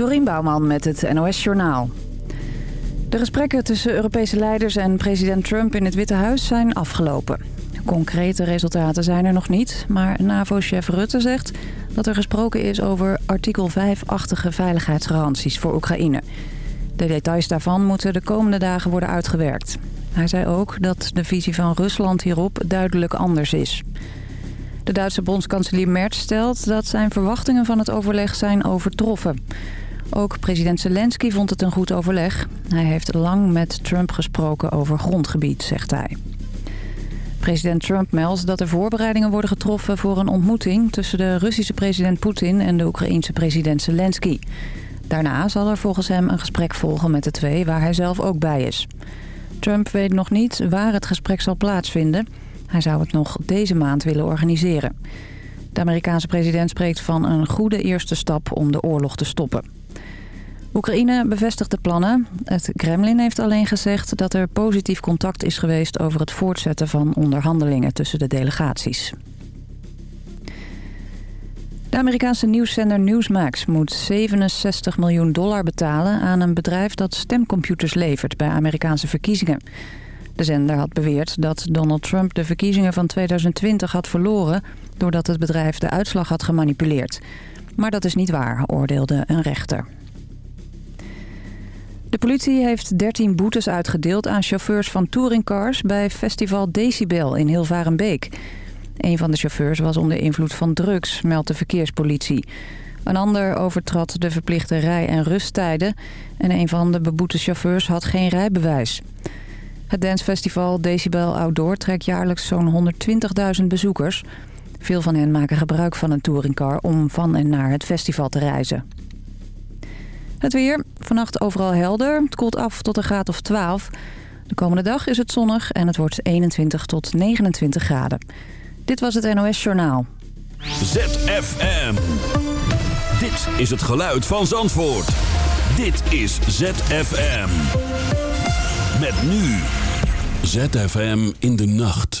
Dorien Bouwman met het NOS Journaal. De gesprekken tussen Europese leiders en president Trump in het Witte Huis zijn afgelopen. Concrete resultaten zijn er nog niet, maar NAVO-chef Rutte zegt dat er gesproken is over artikel 5-achtige veiligheidsgaranties voor Oekraïne. De details daarvan moeten de komende dagen worden uitgewerkt. Hij zei ook dat de visie van Rusland hierop duidelijk anders is. De Duitse bondskanselier Merz stelt dat zijn verwachtingen van het overleg zijn overtroffen. Ook president Zelensky vond het een goed overleg. Hij heeft lang met Trump gesproken over grondgebied, zegt hij. President Trump meldt dat er voorbereidingen worden getroffen voor een ontmoeting... tussen de Russische president Poetin en de Oekraïense president Zelensky. Daarna zal er volgens hem een gesprek volgen met de twee waar hij zelf ook bij is. Trump weet nog niet waar het gesprek zal plaatsvinden. Hij zou het nog deze maand willen organiseren. De Amerikaanse president spreekt van een goede eerste stap om de oorlog te stoppen. Oekraïne bevestigt de plannen. Het Kremlin heeft alleen gezegd dat er positief contact is geweest... over het voortzetten van onderhandelingen tussen de delegaties. De Amerikaanse nieuwszender Newsmax moet 67 miljoen dollar betalen... aan een bedrijf dat stemcomputers levert bij Amerikaanse verkiezingen. De zender had beweerd dat Donald Trump de verkiezingen van 2020 had verloren... doordat het bedrijf de uitslag had gemanipuleerd. Maar dat is niet waar, oordeelde een rechter. De politie heeft 13 boetes uitgedeeld aan chauffeurs van touringcars... bij festival Decibel in Hilvarenbeek. Een van de chauffeurs was onder invloed van drugs, meldt de verkeerspolitie. Een ander overtrad de verplichte rij- en rusttijden... en een van de beboete chauffeurs had geen rijbewijs. Het dancefestival Decibel Outdoor trekt jaarlijks zo'n 120.000 bezoekers. Veel van hen maken gebruik van een touringcar om van en naar het festival te reizen. Het weer. Vannacht overal helder. Het koelt af tot een graad of 12. De komende dag is het zonnig en het wordt 21 tot 29 graden. Dit was het NOS Journaal. ZFM. Dit is het geluid van Zandvoort. Dit is ZFM. Met nu. ZFM in de nacht.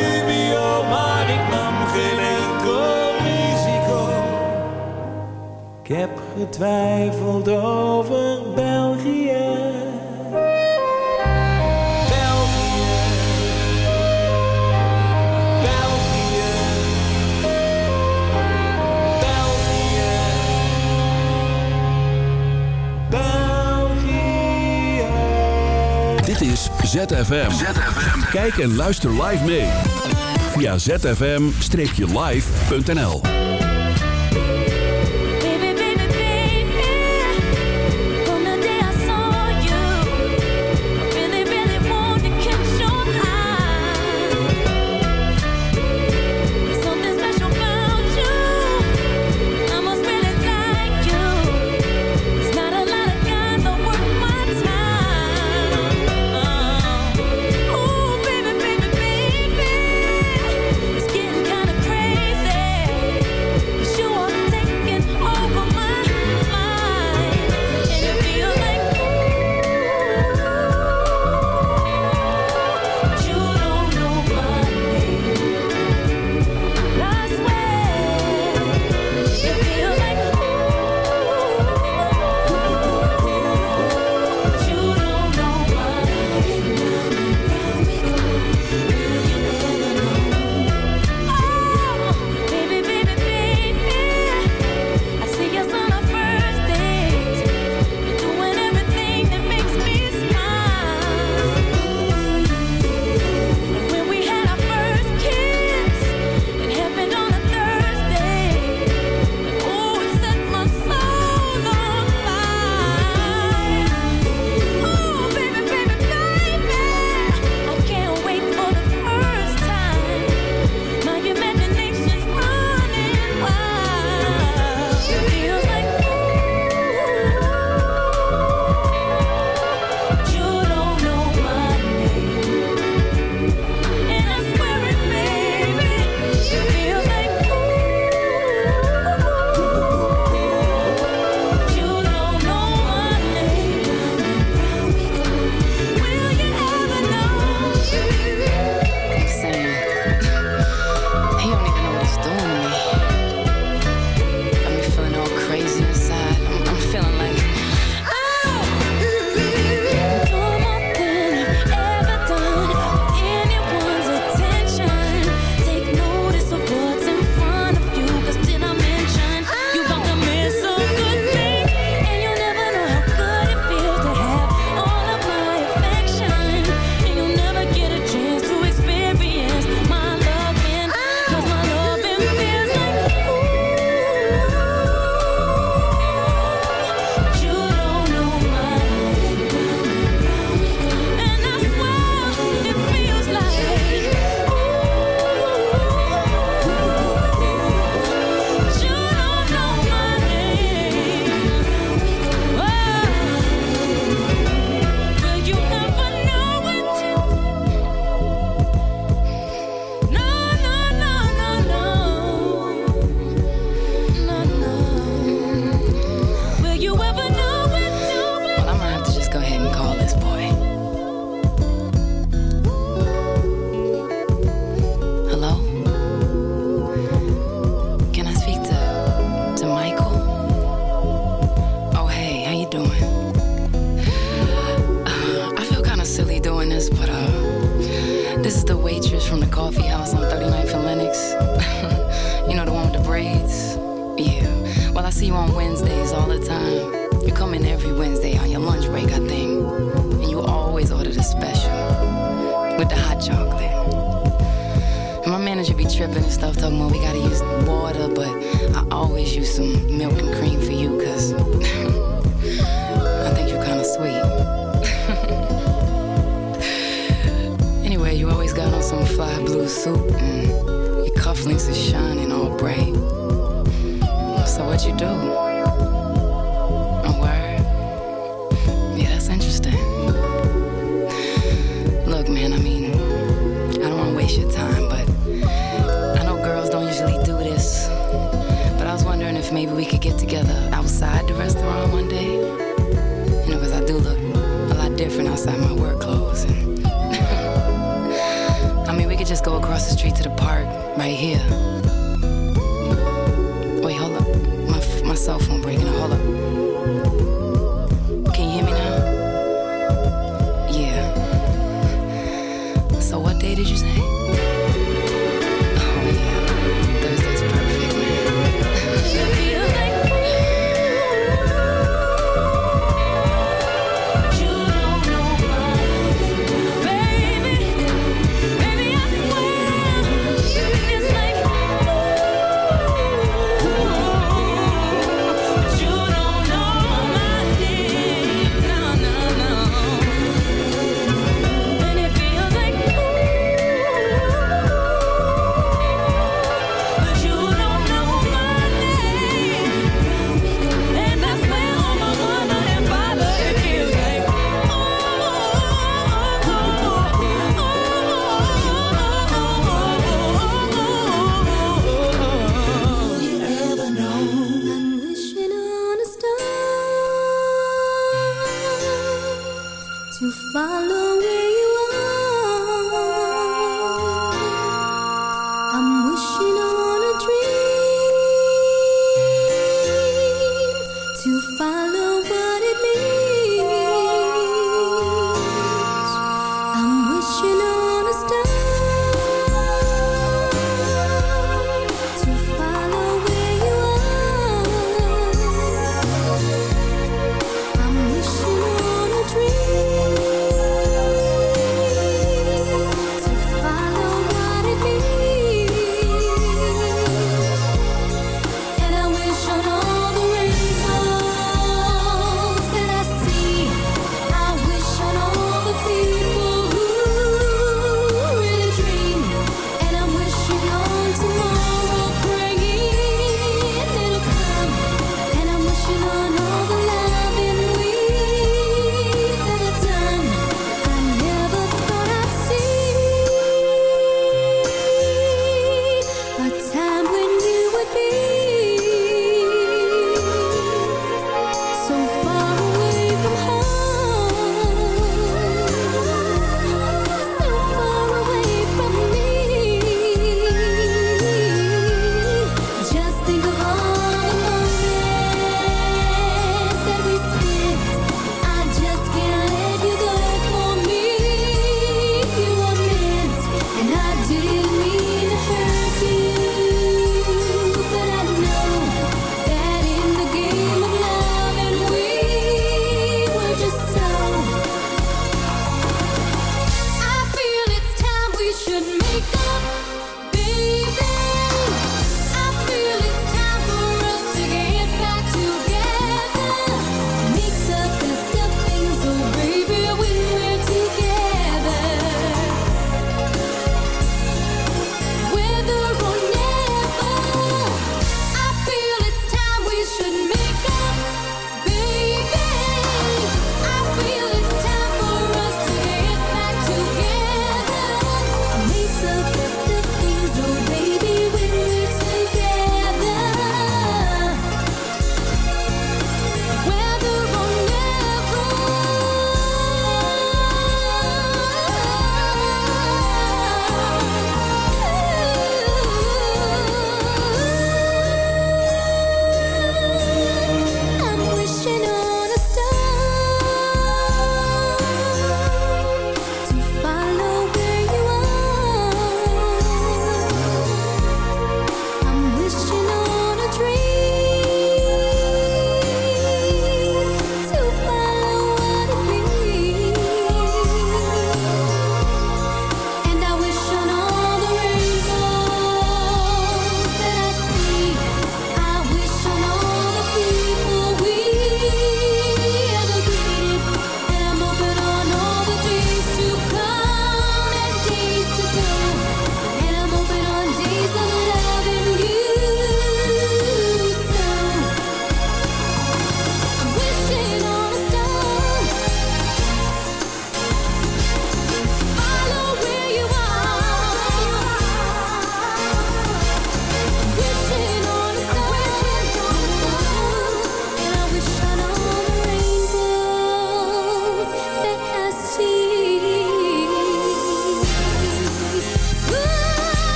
heb getwijfeld over België. België. België. België. Dit is ZFM. Kijk en luister live mee. Via zfm-live.nl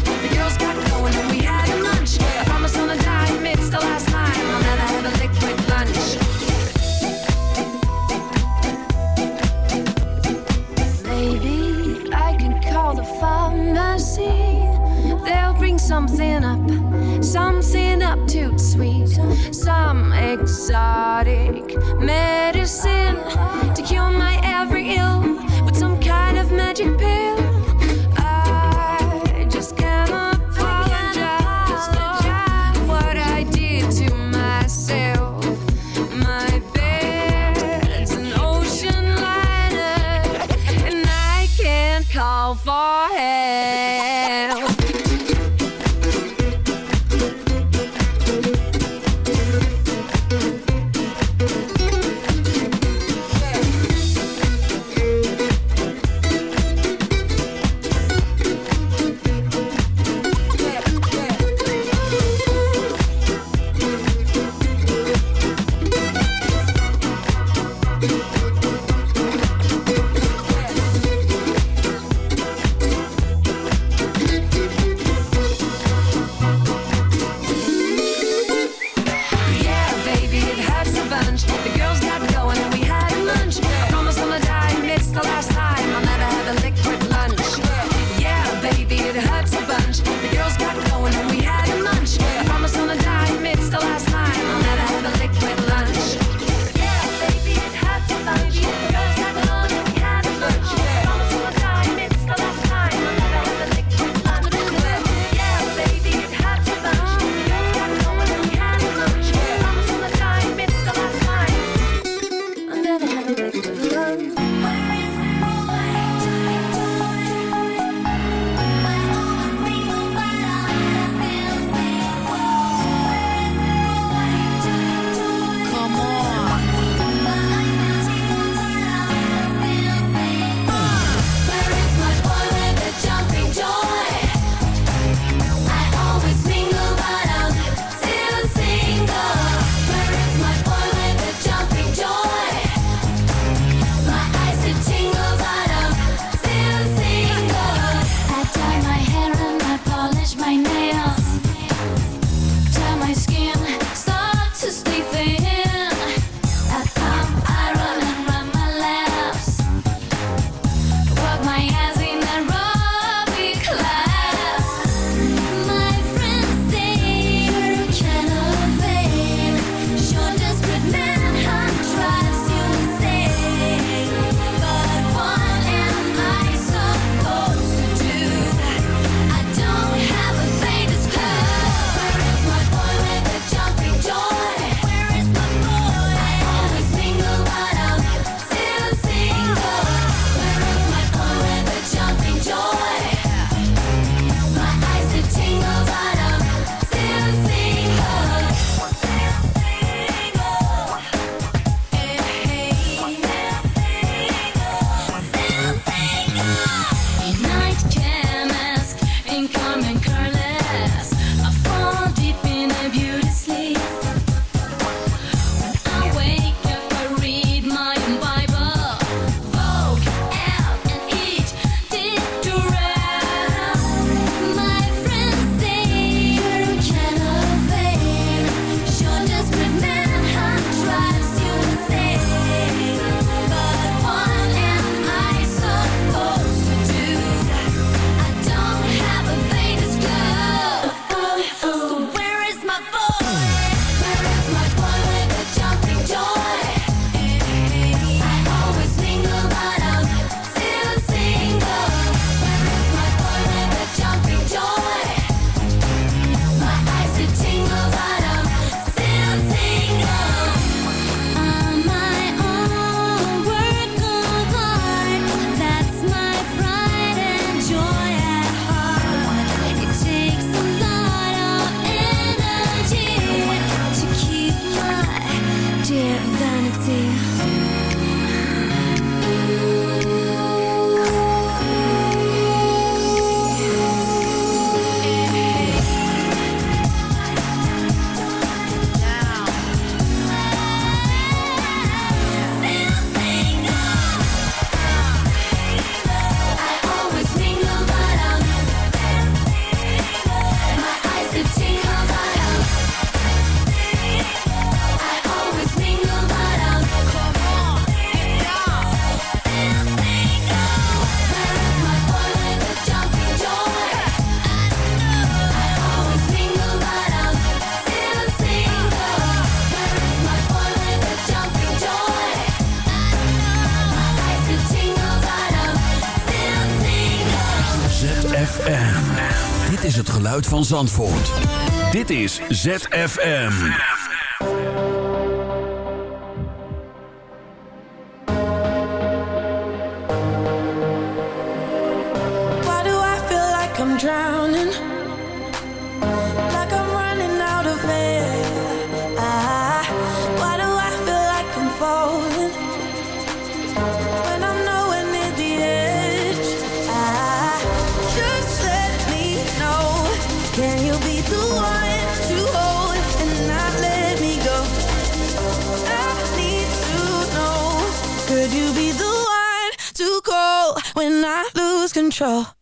yeah van Zandvoort. Dit is ZFM. Why do I feel like I'm drowning? control.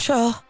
control.